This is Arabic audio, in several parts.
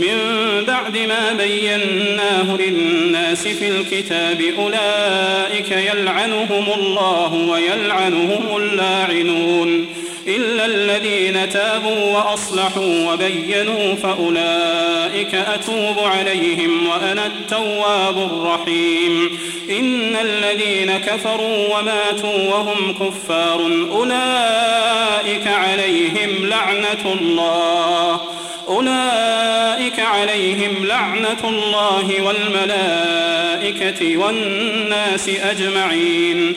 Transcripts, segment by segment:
من بعد ما بيناه للناس في الكتاب أولئك يلعنهم الله ويلعنهم اللاعنون إلا الذين تابوا وأصلحوا وبينوا فأولئك أتوب عليهم وأنا التواب الرحيم إن الذين كفروا وماتوا وهم كفار أولئك عليهم لعنة الله أولئك عليهم لعنة الله والملائكة والناس أجمعين.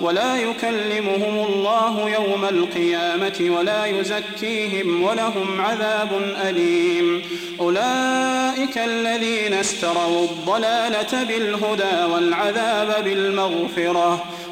ولا يكلمهم الله يوم القيامة ولا يزكيهم ولهم عذاب أليم. أولئك الذين اشتروا الضلالة بالهدى والعذاب بالمغفرة.